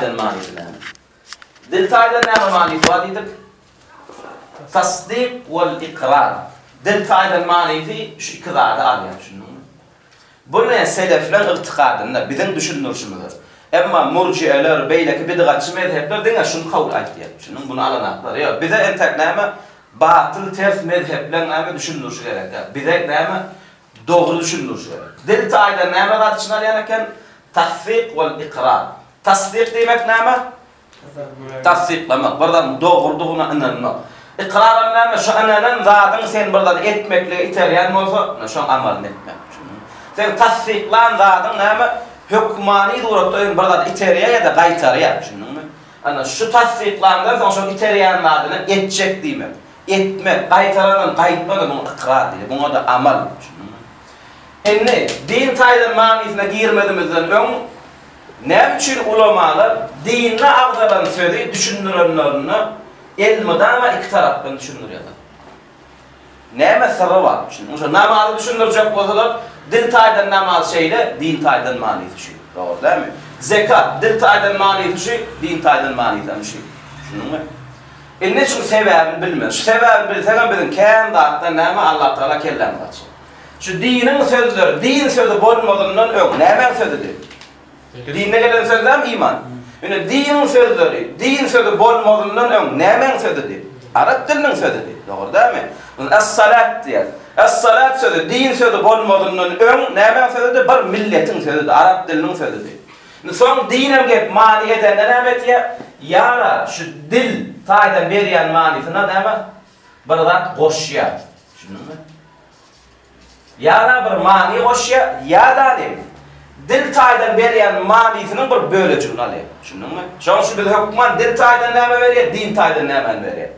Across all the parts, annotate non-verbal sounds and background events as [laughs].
taydan manisi näme? Dil taydan näme manisi var diýdik? Tasdiq wal iqrar. Dil taydan manisi şu iqrarda alýar şunu. Bu ne selefler irtikadında bizim düşünürüşümüz. Emma murciyeler, beyleki bidgatçı mezhepler dine şunu kabul ettiler. Şunun bunu alanaklar. Ya bize entek näme batıl ters mezhepler näme düşünürüş gerek. Bize näme doğru düşünürüş gerek. Dil tayda näme gatçınar ýaneken tasdiq wal iqrar. Tasdiq demek näme? Tasdiqlamak. Birden doğruluğuna inanmak. İqrar näme? Şu ananan zadyň sen birden etmekle iterýän bolsa, şu amal etmek. Sen tasdiqlan zadyň näme? Hükmani duratda birden iterýär ýa-da gaýtarýar. Şunuňmy? Ana şu tasdiqlandan soň şu iterýän zadyny etjek diýmek. Etmek, gaýtaran, gaýtmadan bu iqrar diýil. Buňa da. Şunuňmy? Enne din taýdan manysine girmedimizden öň näme üçin ulamalar dinne agzalan sözi düşündürenlerini elmida we iki tarapdan düşündürýärler. Näme sırrı var? Şunu şu namazı düşündürecek bolsalar dil taýdan namaz şeýle din taýdan manysy şu. Doğru değil mi? Zekat dil taýdan manysy şu, din taýdan manysy şu. Şunu Enne şu sebäbini bilmez. Şu sebäbini bilsem bilen kän daqda näme Allah Taala kellem gaçy. Şu dinin sözleri, din sözü bolmadığından öň näme sözüdir? Dinine gelen sözler iman. Yani din sözleri, din sözü bolmadığından ön, nemen sözüdür? Arap dilinin sözüdür. Doğru değil mi? Es-salat diyor. Es-salat sözü, din sözü bolmadığından ön, nemen sözüdür? Bir milletin sözüdür, Arap dilinin sözüdür. Son dinem gep mani edenden evet ya, yara şu dil taydan beriyen manisine neme? Bir zat goşya. Şunu mu? Yara bir mani goşya, ya da ne? Taýdan berýän manisynyň bir bölejigini alýar. Şunuňmy? Şoň şu bir hukman dil taýdan näme berýär, din taýdan näme berýär.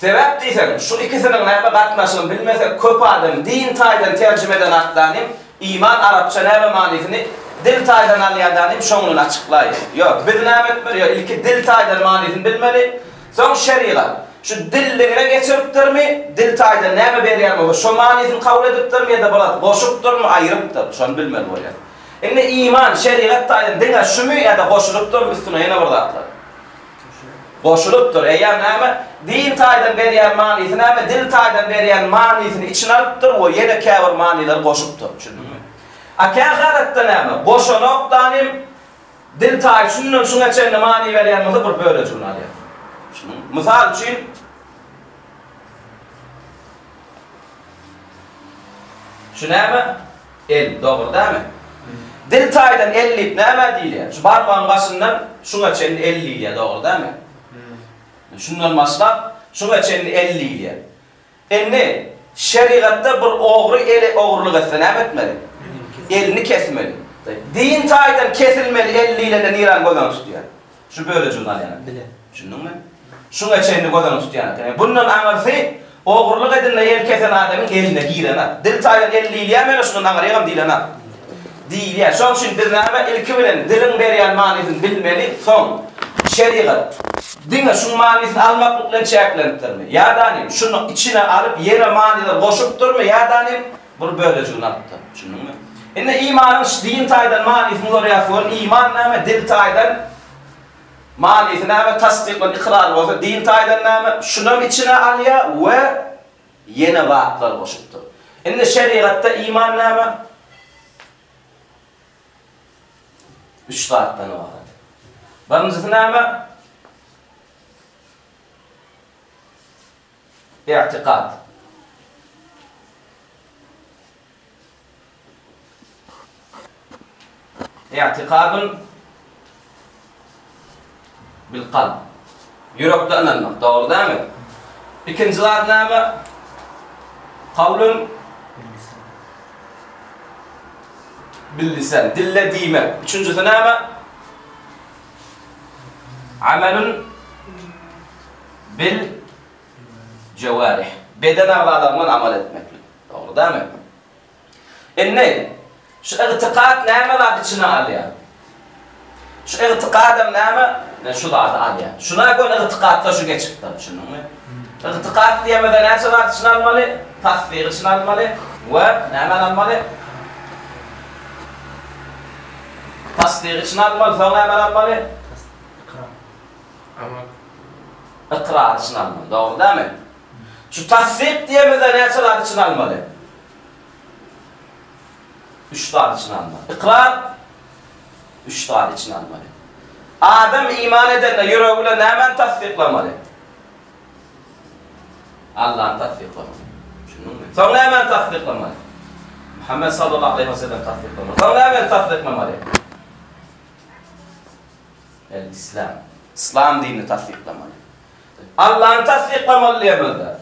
Sebäp diýsen, şu ikisiniň näme gatnaşygyny bilmese köp adam din taýdan terjime eden atlanym, iman arapça näme manisyny dil taýdan alýandanym şoňuny açyklaýar. Ýok, biz näme etmeli? Ilki dil taýdan manisyny bilmeli. Soň şeriat. şu dilligine geçiripdir mi? Dil tayda näme berýär bolsa, Şu manysyny kabul edipdir mi ýa-da bolat? Goşupdyr mı, aýrypdyr? Şonu bilmeli bolýar. Indi iman, şeriat tayda diňe şümü ýa-da goşulupdyr mı? Üstüne ýene burdatlar. Goşulupdyr. Eýer näme? Din taydan berýär manysyny, näme dil taydan berýär manysyny içine alypdyr, o ýene käbir manylar goşupdyr. Şunuňmy? Akä garatda näme? Goşulupdanym dil taýsynyň şuňa çenli mani berýär mi? Bir bölejini alýar. Jurnal Misal üçin Şu näme? El, doğru değil mi? Dil taýdan ellik näme diýilýär? Şu barmağın başyndan şuňa çenli elliýär, doğru değil mi? Şundan başlap şuňa çenli elliýär. Enne şeriatda bir ogry ele ogurlyk etsen näme etmeli? Elini kesmeli. Din taýdan kesilmeli elliýle niran godan tutýar. Şu böyle jurnal ýa-da. Bile. Şundan şu çeyni godan tutyan. Yani bunun amarsi oğurluk edinle yer kesen adamın eline girene. Dil tayar elli ilya mene şunun ağrıyam dilene. Değil ya. Şol şun bir nama ilki bilen dilin beriyan manisin bilmeli son. Şeriat. Dine şu manisin almaklıkla çeklendirme. Ya da ne? Şunu içine alıp yere manide boşup durma. Ya da ne? Bu böyle cunattı. Şunun mu? Inne imanın din taydan manisin oraya for iman näme dil taydan Man itiname tasdik ve ikrar olsa din taydaname şunun içine alya ve yeni vaatlar koşuptu. Indi şeriatta imanname üç vaattan var. Bamzıtname i'tikad. İ'tikadun بالقلب. يرق دعنا النقطة دور دامي بكنزلات نامة. قول باللسان. دل ديمة. بشنجة نامة؟ عمل بالجوارح. بيدنا على من عمل اتمك دور دامي إني. شو اغتقاد نامة بعد شنو عليها شو اغتقاد نامة؟ Ne şu da alýar. Şuna göre irtiqatda şu geçipdi, şunuňmy? Irtiqat diýmeden näçe var içine almaly? Tasvir içine almaly we näme almaly? Tasdik için almalı, sonra hemen almalı. İkrar için almalı, doğru değil mi? Şu tasdik diyemeden ne açılar için almalı? Üç tane için almalı. İkrar, üç tane için almalı. Adam iman edenle yüreğiyle ne hemen tasdiklamalı? Allah'ın tasdiklamalı. Sonra hemen tasdiklamalı. Muhammed sallallahu aleyhi ve sellem tasdiklamalı. Sonra hemen tasdiklamalı. El İslam. İslam dinini tasdiklamalı. Allah'ın tasdiklamalı böyle.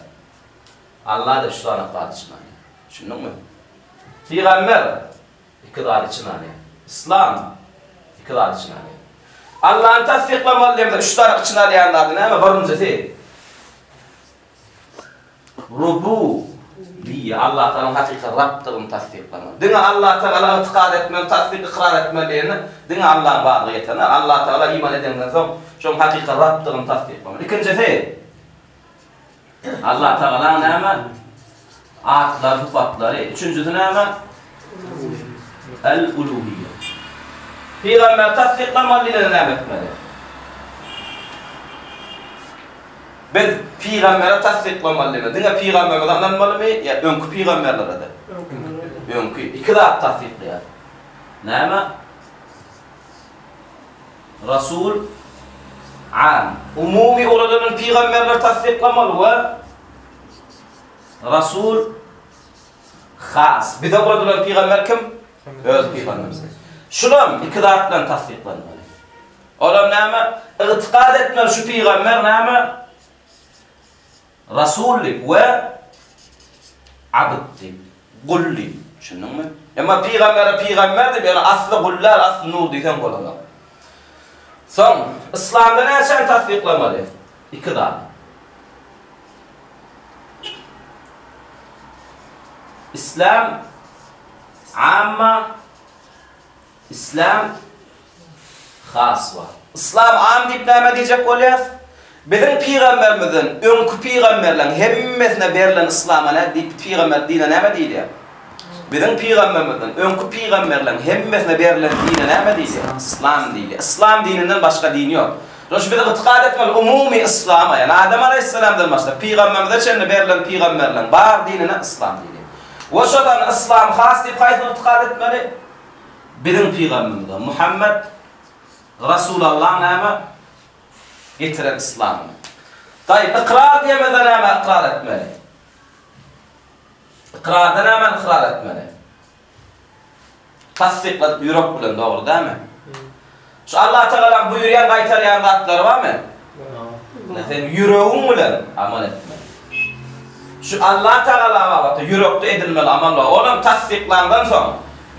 Allah da şu tane kağıt için alıyor. Şunu mu? Peygamber ikrar için alıyor. İslam ikrar için alıyor. Allah'ın tasdiklamalı diye böyle. Şu tane için alayanlardı ne ama varınca değil. Rubu diye Allah Teala hakikat Rabb'tığını tasdiklamalı. Dine Allah Teala itikad etmeli, tasdik ikrar etmeliğini dine Allah'ın bağlı yeteneği. Allah Teala iman edenden sonra şu hakikat Rabb'tığını tasdiklamalı. İkincisi Allah Teala neyme? Atlar, sıfatları. Üçüncüsü neyme? El-uluhiyye. Peygamber tasdiklamalı ile neyme etmeli? Biz peygambere tasdiklamalı ile. Dine peygamberden anlamalı mı? Ya önkü peygamberlere de. Önkü. İki de tasdikliyor. Neyme? Rasul am. Umumi oradan peygamberler tasdiklamalı ve Rasul khas. Bir de oradan peygamber kim? Öz peygamberimiz. Şulam ikidatla tasdiklanmalı. Olam näme? İtikad etmel şu peygamber näme? Rasullik we abdlik, gullik. Şununmu? Emma peygambere peygamber de yani aslı gullar, aslı nur diýen bolanlar. Son, İslamda näçe tasdiklamaly? İki da. İslam amma İslam has var. İslam am deyip näme diýjek bolýar? Bizim peygamberimizin öňkü peygamberlerin hemmesine berilen İslam'a ne deyip peygamber dine näme diýdi? Bizim peygamberimizin öňkü peygamberlerin hemmesine berilen dine näme diýdi? İslam diýdi. İslam dininden başga din ýok. Roş bir itikad etmel umumi İslam'a, yani Adem Aleyhisselam'dan başlar. Peygamberimize çenne berilen peygamberlerin bar dinine İslam dini. Ve şodan İslam has deyip kayıtlı itikad etmeli. Bizim peygamberimiz Muhammed Resulullah näme getiren İslam. Tayyip ikrar diyemeden näme ikrar etmeli? İkrarda näme ikrar etmeli? Tasdiqlat yürek bilen doğru değil mi? Şu Allah Teala buyuruyan qaytaryan zatlar var mı? Sen yüreğin bilen amal etmeli. Şu Allah Teala var, yürekte edilmeli amallar. Onun tasdiqlandan sonra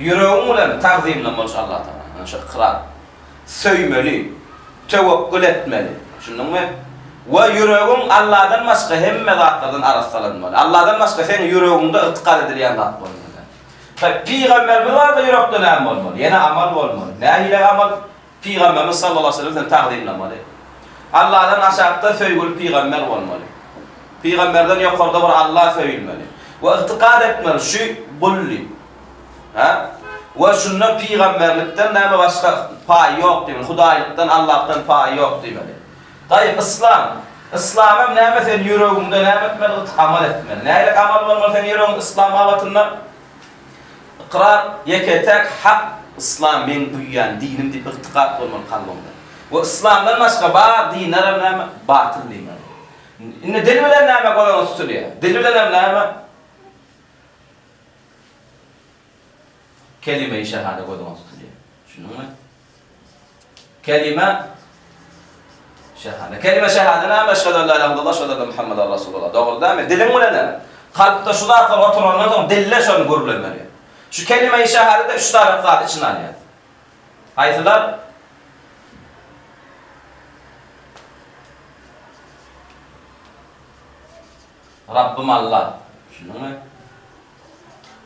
yüreğin bilen tazimlemeli Allah Teala. Şu ikrar. Söymeli, tevekkül etmeli. Şunun mu? Ve yüreğin Allah'dan başka hemme zatlardan arasalanmalı. Allah'dan başka senin yüreğinde itikad edilen zat olmalı. Tabi peygamber mi var da yürekte ne amal olmalı? Yine amal olmalı. Ne ile amal? Peygamberimiz sallallahu aleyhi ve sellem taqdimlamalı. Allah'dan aşağıda söygül peygamber olmalı. Peygamberden yukarıda var Allah söylemeli. Ve itikad etmeli şu bulli. Ha? Ve şundan peygamberlikten näme başka pay yok diýmeli. Hudaýlykdan, Allah'tan pay yok diýmeli. Taýy İslam, İslam'a näme sen ýüreginde näme etmeli, amal etmeli. Näle amal bolmaly sen ýüregiň İslam awatyndan iqrar yeketek hak İslam men duýan dinim diýip itiqad bolmaly kalbymda. Ve İslamdan başga bar dinler näme batyl diýmeli. Inne dil bilen näme goýan tutulýar. Dil bilen näme كلمة يشاهد هذا قد ما تطلع شنو هو؟ كلمة شهادة كلمة شهادة أنا نعم، أشهد أن لا إله إلا الله أشهد أن محمد رسول الله. دعور دائما. دلهم ولا أنا خالد شو ضاعت الوطن والنظام دلله شو نقول للمريم شو كلمة شهادة ده شو تعرف ضاعت إيش نالي هذا هاي تلا رب ما الله. شنو هو؟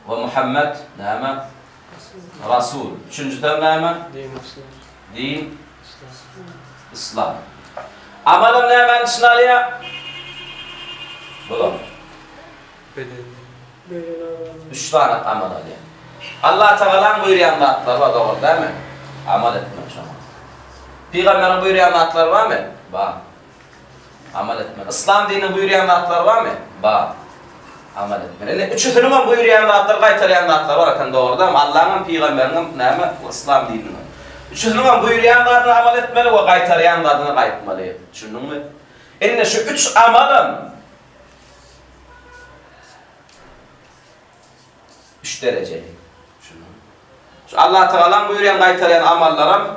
ومحمد نعم. Rasul. Näme? Din Müslüman. Din, İslam. Amalım nämen şinalya? Bulam. Beden. Üç tane amal alya. Allah Teala'nın buyuryan zatlar var doğru değil mi? Amal etmek şama. Peygamberin buyuruyan zatlar var mı? Var. Amal etmek. İslam dininin buyuruyan zatlar var mı? Var. Üçüsünün men buyuruyan zatlar, qaytaryan zatlar var akan doğruda ama Allah'ın peygamberinin näme? İslam dininin. Üçüsünün men buyuruyan zatına amal etmeli ve qaytaryan zatına qaytmalı. Düşündün mü? Enne şu üç amalın üç dereceli. Şu Allah Teala'nın buyuruyan qaytaryan amallarım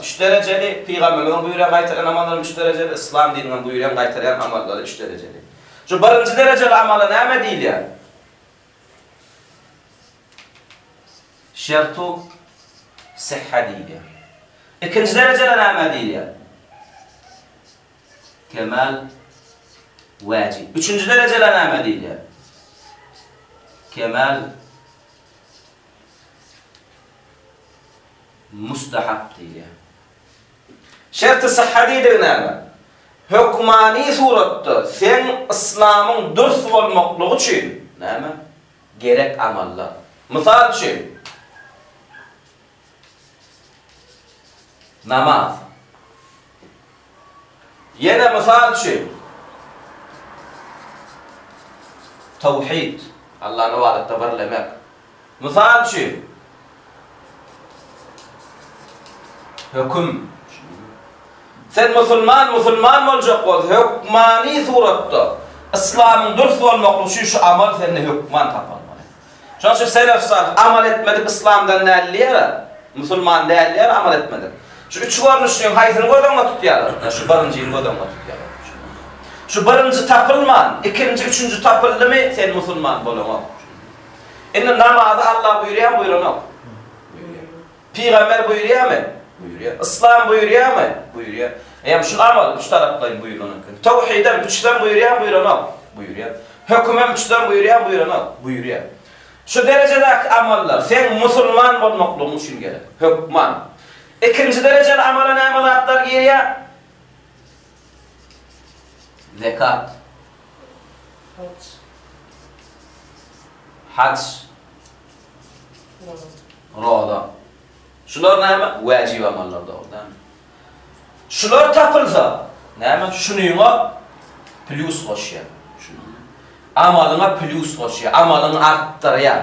üç dereceli, Peygamberlerin buyuruyan qaytaryan amallarım üç dereceli, İslam dininin buyuruyan qaytaryan amalları üç dereceli. Şu birinci dereceli ameli neme değil yani? Şertu sıhha değil yani. İkinci dereceli neme değil yani? Kemal vacib. Üçüncü dereceli neme değil yani? Kemal mustahap değil yani. Şertu sıhha değil yani. hökmani suratda sen İslam'ın dürs bolmaklygy üçin näme? Gerek amallar. Misal üçin namaz. Yine misal üçin tawhid. Allah'ın vaadette birlemek. Misal üçin hüküm Sen musulman, musulman bolacak bol. Hükmani suratta. İslam'ın dürüst olmaklı şu şu amal seninle hükman tapalmalı. Şu şu selef salih amal etmedik İslam'dan değerli yere. Musulman değerli yere amel etmedik. Şu üç görünüşün hayatını gödönme tutuyorlar. Şu barıncıyı gödönme tutuyorlar. Şu birinci tapılman, ikinci, üçüncü tapıldı mı sen musulman bolama. Enne namazı Allah buyuruyor mu buyuruyor mu? Peygamber buyuruyor mu? Buyuruyor. İslam buyuruyor mu? Buyuruyor. Eğer şu amal üç taraftan buyuruyor. Tevhidem üçten buyuruyor buyuruyor? Buyuruyor. Hükümem üçten buyuruyor buyuruyor? Buyuruyor. Şu derecedeki amallar sen musulman olmaklı olmuşsun gerek. Hükman. İkinci dereceli amala ne amalatlar giriyor? Zekat, Hac. hac, roda. Şular näme? Wajib amallar dogrudan. Şular tapylsa, näme? Şunuňa plus goşýar. Amalyna plus goşýar, amalyny artdyrýar.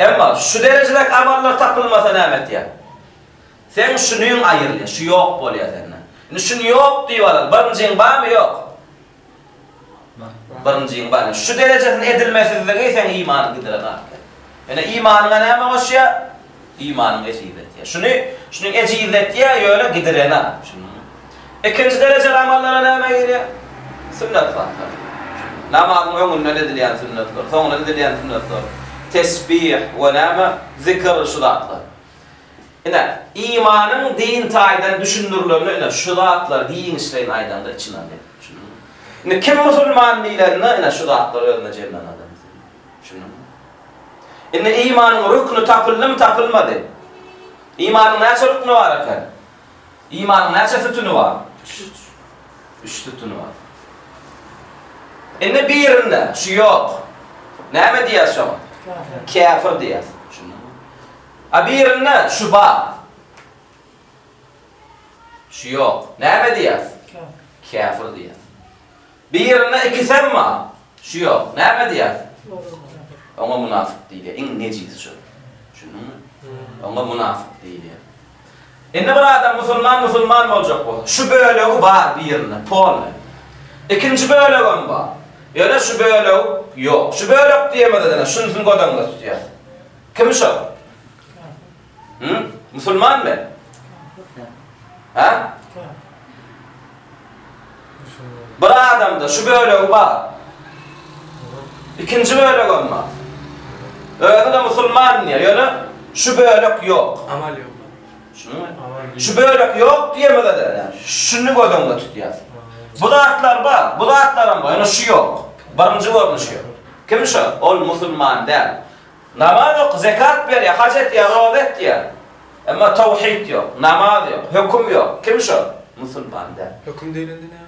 Emma şu derejede amallar tapylmasa näme diýär? Sen şunuň aýyrly, şu ýok bolýar senden. Indi şunu ýok diýerler. Birinjiň barmy ýok? Birinjiň barmy. Şu derejesini edilmesizligi sen imany gidirer. Yani imanyna näme goşýar? İmanın ecizeti. Şunu, şunun ecizeti ya öyle gidirene. İkinci derece amallara näme giriyor? Sünnet var. Namazın öňünde edilen sünnetler, soňra edilen sünnetler. Tesbih ve näme zikr şulatlar. Ina imanın din taýdan düşündürülmeli, ina şulatlar din işleýän aýdanda içine alýar. Şunu. Ina kim musulman diýlerini ina şulatlar öğreneceğinden adam. Inne imanın rüknü tapıldı mı tapılmadı? İmanın näçe rüknü var efendim? İmanın näçe sütünü var? Üç sütünü var. Inne birinde şu yok. Näme diýär şu? Kafir. Kafir. Şunu. A birinde şu bar. Şu yok. Näme diýär? Kafir. Kafir diýär. Birinde iki sen var. Şu yok. Näme diýär? Ona munafık diýilýär. Iň neciz şu. Şunu. Ona munafık diýilýär. Indi bir adam musulman musulman boljak bol. Şu bölegi bar bir yerine, polny. İkinci bölegim bar. Ýöne şu böleg ýok. Şu böleg diýemeden şunusyny godaňda tutýar. Kim şu? Hı? Musulman mı? Ha? Bir adamda şu bölegi bar. İkinci bölegim bar. Öyle de musulman diýär. Ýöne şu. Amal yok. Şunu Amal Şu bölek yok diyemeden şunu godonda tutýar. Bu zatlar bar, bu zatlarım bar, ýa şu yok. Birinji görnüş yok. Kim şu? Ol musulman däl. Namaz yok, zekat berýär, hac etýär, roza etýär. Emma tawhid yok, namaz yok, hüküm yok. Kim şu? Musulman däl. Hüküm değilinde ne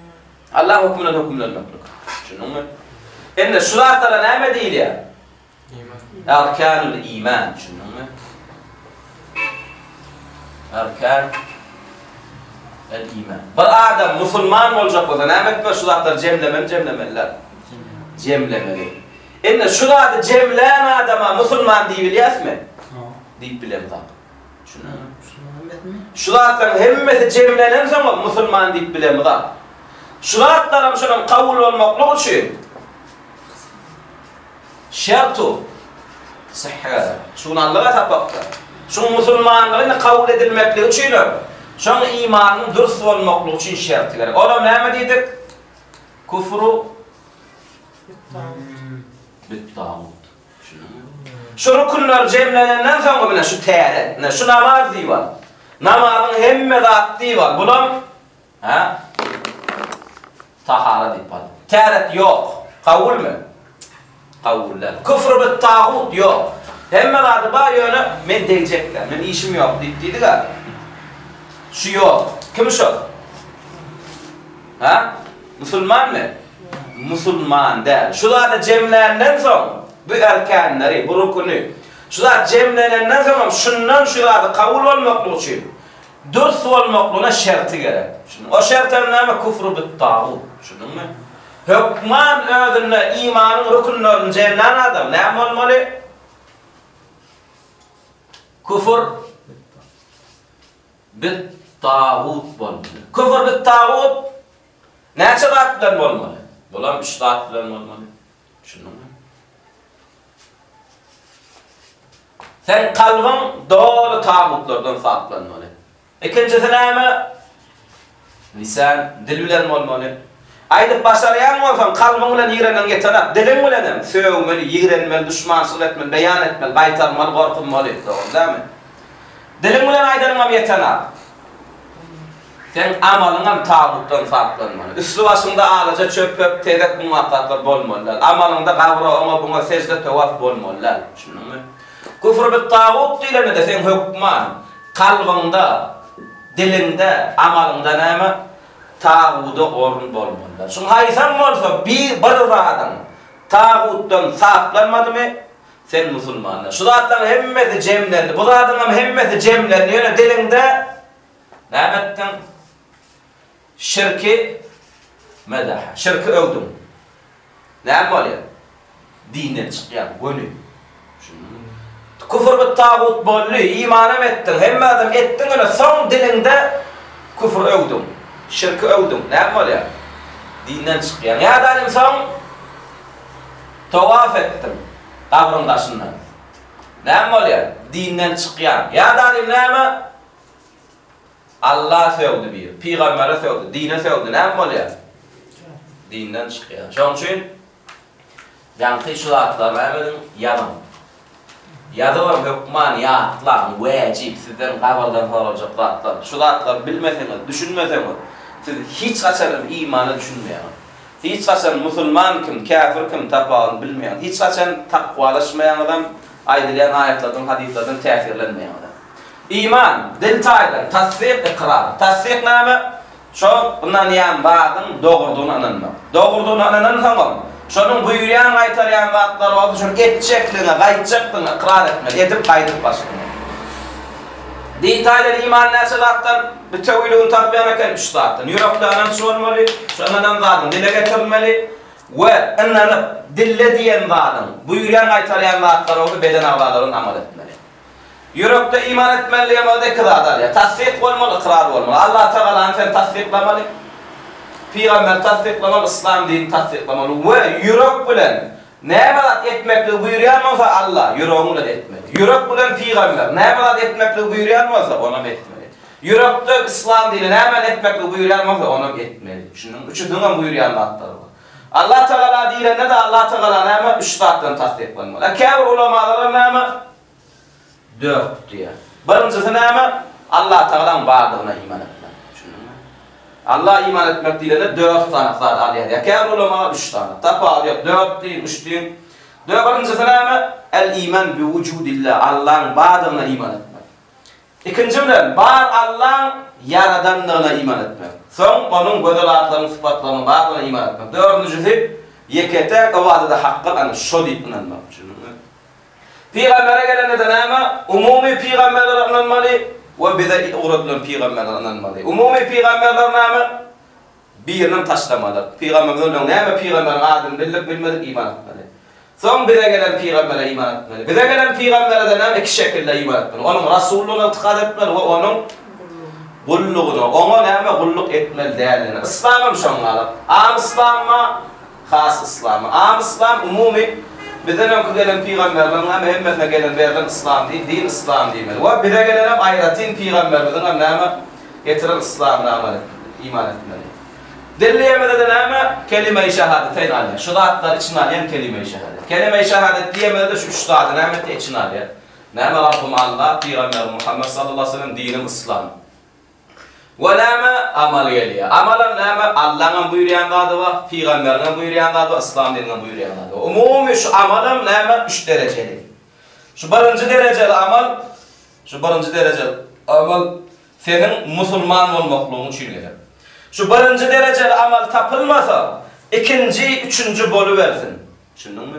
Allah hükmünden hükümlenmeklik. Şunu Ende şu zatlara näme diýilýär? İman. أركان الإيمان شنو هم؟ أركان الإيمان بل أعدم مسلمان olacak o da ne demek be? Şulatlar cemlemen cemlemeller. Cemlemeli. İnne şulat cemlen adama Müslüman diye bilyas mı? Deyip bilem tak. Şunu. Şulatların hemmesi cemlenen zaman Müslüman deyip bilem tak. Şulatların şunun kavul olmak ne için? Şertu. sihhada. Şunallığa tapakta. Şun musulmanlığın kabul edilmekliği için, şun imanın dürüst olmaklığı için şertler. Ola näme dedik? Kufru bittağut. Şu rukunlar cemlenenden sonra bile şu teyaret, şu namaz diyor. Namazın hemme zat diyor. Bulam ha? Tahara diyor. Teret yok. Kavul mü? Kavuller. Küfr bit tağut yok. Hemme zat ba ýöne men degijekler. Men işim yok diýip diýdi ga. Şu yok. Kim şu? Ha? Musulman mı? Musulman der. Şular da cemlerinden sonra bu erkenleri, bu rukunu. Şular cemlerinden sonra şundan şular da kabul olmaklığı için dürst olmaklığına şerti gerek. Şunu, o şertlerin näme kufru bit tağut. Şunun mu? Hükman ödünle imanın rukunlarını cehennan adam. Ne olmalı? Kufur bit tağut bolmalı. Kufur bit tağut näçe vaat bilen bolmalı? Bulan üç vaat bilen bolmalı. Şunu mu? Sen kalbin doğru tağutlardan saklanmalı. İkincisine mi? Lisan, dil bilen bolmaly. Aýdyp başaraýan bolsan, kalbyň bilen ýirenen geçenap, diliň bilen söwmeli, ýirenmeli, düşmansyl etmeli, beýan etmeli, gaýtarmaly, gorkunmaly, dogrymy? Diliň bilen aýdanyň hem ýetenap. Sen amalyň hem taýgutdan farklanmaly. Üsli başynda alaja çöp-çöp terek muwaffatlar bolmaly. Amalyňda gawra oňa buňa secde tawaf bolmaly. Şunuňmy? Kufr bit tagut diýilende sen hökman, kalbyňda, dilinde, amalyňda näme? tağuda orun bolmanda. Şun haysan bolsa bir bir adam tağutdan saplanmadı mı? Sen musulmanlar. Şu zatlar hemmeti cemlendi. Bu zatlar hemmeti cemlendi. Yöne dilinde nämetden şirki medah. Şirki övdüm. Näme bolýar? Dinden çykýan gönü. Kufur bit tağut bolly, iman ettin, hemme adam ettin, öne son dilinde kufur övdüm. Şirki övdüm. Ne bolýar? Dinden çykýan. Ya da insan tawaf etdim. Kabrın başından. Ne bolýar? Dinden çykýan. Ya da näme? Allah sevdi bir, Peygamber'e sevdi, dine sevdi, ne bolýar? Dinden çykýar. Şoň üçin ýanky şulatlar näme ýalan. Ýa-da hukman ýatlar, wajib sizden gabaldan sorajak zatlar. Şulatlar bilmeseniz, düşünmeseniz, hiç gaçan imana düşünmeýän. Hiç gaçan musulman kim, kafir kim tapağını bilmeýän. Hiç gaçan takwalaşmaýan adam aýdylan aýatlardan, hadislerden täsirlenmeýän adam. İman, dil taýdan, tasdik, ikrar. Tasdik näme? Şo bundan ýan bagyň dogrudygyny ananmak. Dogrudygyny ananan haňam. Şonun buyurýan aýtarýan wagtlar bolsa, şol etjekligini, gaýtjekligini ikrar etmek, edip gaýdyp başlamak. Zatdan. Ýürekde anan şolmaly, şu ananan zatdan dile getirmeli we anany dille diýen zatdan buýurýan gaýtarýan wagtlar o beden awalaryny amal etmeli. Yürekte iman etmeli ya da ikrar ya. Tasdik olmalı, ikrar olmalı. Allah Teala sen tasdiklamalı. Peygamber tasdiklamalı, İslam dini tasdiklamalı. Ve yürek bilen ne vaat etmekle buyuruyan olsa Allah yüreğini etmeli. Yürek bilen peygamber ne vaat etmekle buyuruyan olsa ona etmeli. Yürekte İslam dini ne vaat etmekle buyuruyan olsa ona etmeli. Şunun üçünden buyuruyan vaatları var. Allah Teala dilende de Allah Teala ne vaat üç vaattan tasdiklanmalı. Kâbir ulamaları ne vaat dört diye. Birincisi näme? Allah Taala'nın varlığına iman etmek. Allah iman etmek dilinde dört tane zat alýar. Ya kâr ulama üç tane. Tapa alýar dört diýin, üç. Dört birincisi näme? El iman bi wujudillah. Allah'ın varlığına iman etmek. İkinci bilen bar Allah'ın yaradanlığına iman etmek. Son onun gözelatlarının sıfatlarının varlığına iman etmek. Dördüncüsü yekete kavada hakkı an şodip inanmak. Peygambere gelene de näme? Umumi peygamberler inanmaly, وبذا أوردنا البيغمبر أن المالي أمم البيغمبر نعم بيرنا تشتى مالا البيغمبر نعم نعم البيغمبر عادم بالله بالمد إيمان مالي. ثم بذا قال البيغمبر إيمان مالي. بذا قال البيغمبر هذا نعم إكشك الله إيمان مالي. وأنا رسول الله تخدم مالي. وأنا بلغنا وأنا نعم بلغ إتمال دالنا إسلام مش مالا أم إسلام ما خاص إسلام. أم إسلام أمومي Bizden hem gelen peygamberlerin hem hemmetine gelenlerden İslam değil, din İslam değil. Ve bize gelen hem ayratin peygamberlerin hem nâme getirir İslam amel iman etmeli. Dilleyemede de nâme kelime-i şehadeteyn alya. Şu da için alyan kelime-i şehadet. Kelime-i şehadet diyemede de şu üç da nâme için Ne Nâme Rabbim Allah, Peygamber Muhammed sallallahu aleyhi ve sellem dinin İslam. Ve lâme amel geliye. Amelen lâme Allah'ın buyuruyan gadı var, Peygamber'in buyuruyan gadı var, İslam dininin buyuruyan gadı var. Umumi şu amelen lâme üç dereceli. Şu birinci dereceli amal, şu birinci dereceli amal senin musulman olmakluğun için gelir. Şu birinci dereceli amal tapılmasa, ikinci, üçüncü bolu versin. Şunun mu?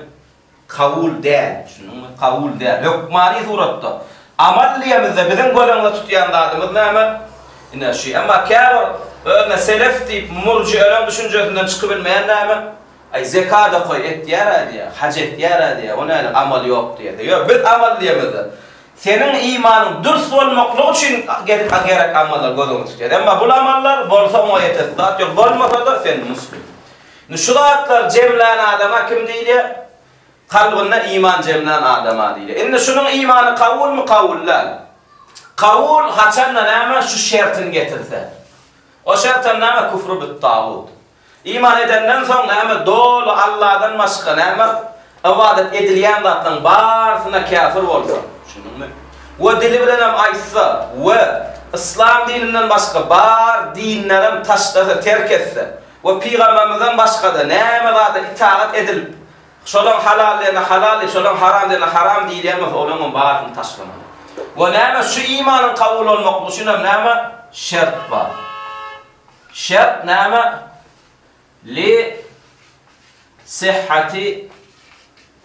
Kavul değil. Şunun mu? Kavul değil. Lokmani suratda. Amal diyemizde bizim golümüzde tutuyan dadımız ne amel? ina şey ama kâr öme selef deyip murci ölen düşüncesinden çıkabilmeyen näme ay zeka da koy et yara diye hacet yara diye ona amal yok diye diyor bir amal diyemedi senin imanın dürüst olmaklığı için gerek gerek amallar gözüne tutuyor. Ama bu amallar bolsa o yeter. Zat yok bolmasa da sen muslim. Nüşuratlar cemlen adama kim diýdi? Kalbundan iman cemlen adama diýdi. Indi şunun imanı kavul mu kavullar? Kavul haçanla nama şu şertin getirdi. O şertin nama kufru bit tağut. İman edenden son nama dolu Allah'dan başka nama avadet edilyen zatın barsına kafir olsun. Şunun mu? Ve dili bilenem aysa ve İslam dininden başka bar dinlerim taşlasa terk etse ve peygamberimizden başka da nama zatı itaat edilip şolam halal dene halal, şolan haram dene haram diyemez olunun barsını taşlamalı. Ve näme şu imanın kabul olmak bu şuna näme şert var. Şert näme li sihhati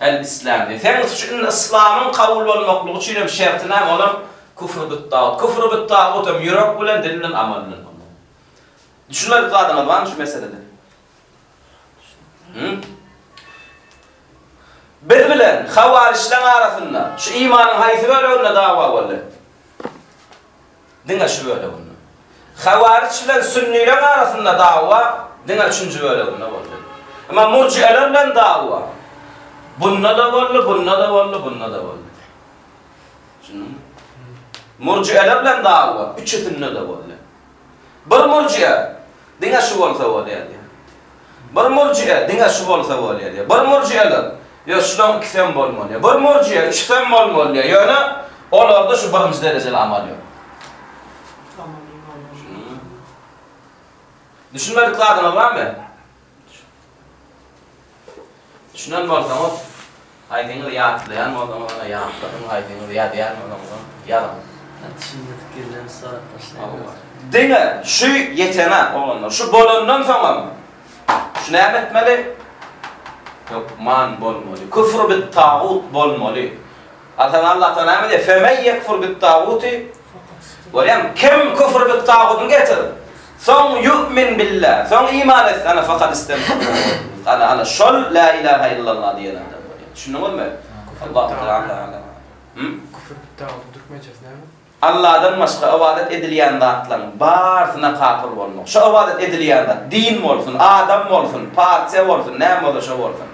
el-İslam. Sen şu İslam'ın kabul olmaklığı için şerti näme olan küfür bit tağut. Küfür bit tağut hem yürek bilen dilinden amal bilen. Düşünler kadına var şu meselede. Hı? Bir bilen havarişlen arasında şu imanın haysi böyle önüne dava oldu. Dine şu böyle onu. Havariş bilen sünniler arasında dava, dine üçüncü böyle onu oldu. Ama murciyelerle dava. Bununla da oldu, bununla da oldu, bununla da oldu. Şunu Murciyelerle dava, üçüsünde de oldu. Bir murciye, dine şu olsa oldu ya. Bir murciye, dine şu olsa oldu ya. Bir murciyeler, Ya şudan ikisem bolmaly. Bir murciye üçsem bolmaly. Ýöne olarda şu birinji derejeli amal. Tamam, iman. Düşünmedik kadına var mı? Düşünen var tamam. O zaman ona yatlayan, haydini yatlayan o zaman yalan. Şimdi fikirlerini sonra başlayalım. Dine şu yetene olanlar, şu bolondan sonra şu ne etmeli? man bolmaly. Küfr bit tagut bolmaly. Atan Allah Teala ne "Femen yekfur bit taguti velem kim küfr bit tagutun getir. Son yu'min billah. Son iman et ana fakat istemem. [laughs] Ana ana şol la ilahe illallah diyen adam. Şunu olma. Allah Teala Hmm? Küfr bit tagut durmayacağız ne? Allah'dan başka ibadet edilen zatların barına kafir olmak. Şu ibadet edilen zat din olsun, adam olsun, parça olsun, ne olursa olsun.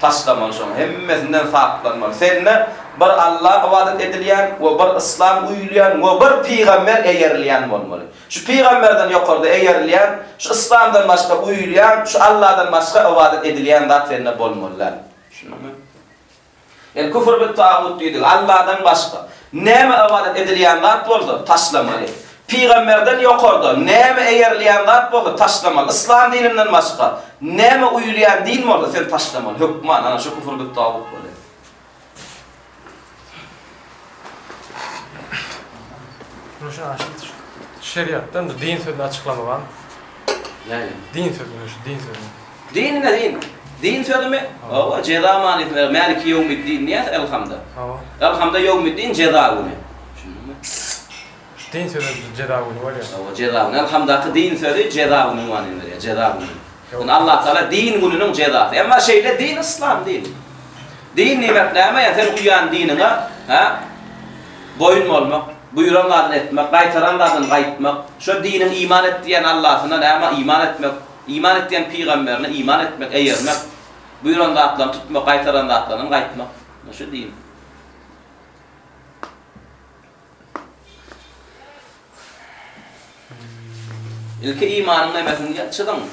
taşlamalyşyň, hemmesinden saklanmaly. Senne bir Allah ibadet edilýän we bir İslam uýulýan we bir peýgamber eýerilýän bolmaly. Şu peýgamberden ýokarda eýerilýän, şu İslamdan başga uýulýan, şu Allahdan başga ibadet edilýän zat senne bolmalylar. Şunumy? Yani küfür bit tağut diýdik, Allahdan başga. Näme ibadet edilýän zat bolsa taşlamaly. Peygamberden ýokarda näme eýerlýän zat bolsa taşlamaly. İslam dininden başga näme uýulýan din bolsa sen taşlamaly. Hükman ana şu küfür bit tağut aşık şeriattan da din sözünü açıklama var. Yani Din sözünü, şu din sözünü. din ne din? Din sözü O ceza manisi Maliki yevmiddin niye elhamda. Elhamda yevmiddin ceza günü. Din sözü ceza günü var ya. O ceza günü. Elhamdülillah din ceza günü var ya. Yok. Yani Allah Teala din gününün cezası. Ama şeyle din İslam din. Din nimetleme ya sen uyan dinine ha boyun olmak, buyuranlardan etmek, kaytaranlardan kaytmak, şu dinin iman ettiyen Allah'ına ama iman etmek, iman ettiyen peygamberine iman etmek, eğermek, buyuran da atlan 이렇게 이 많은 내 매승이 지금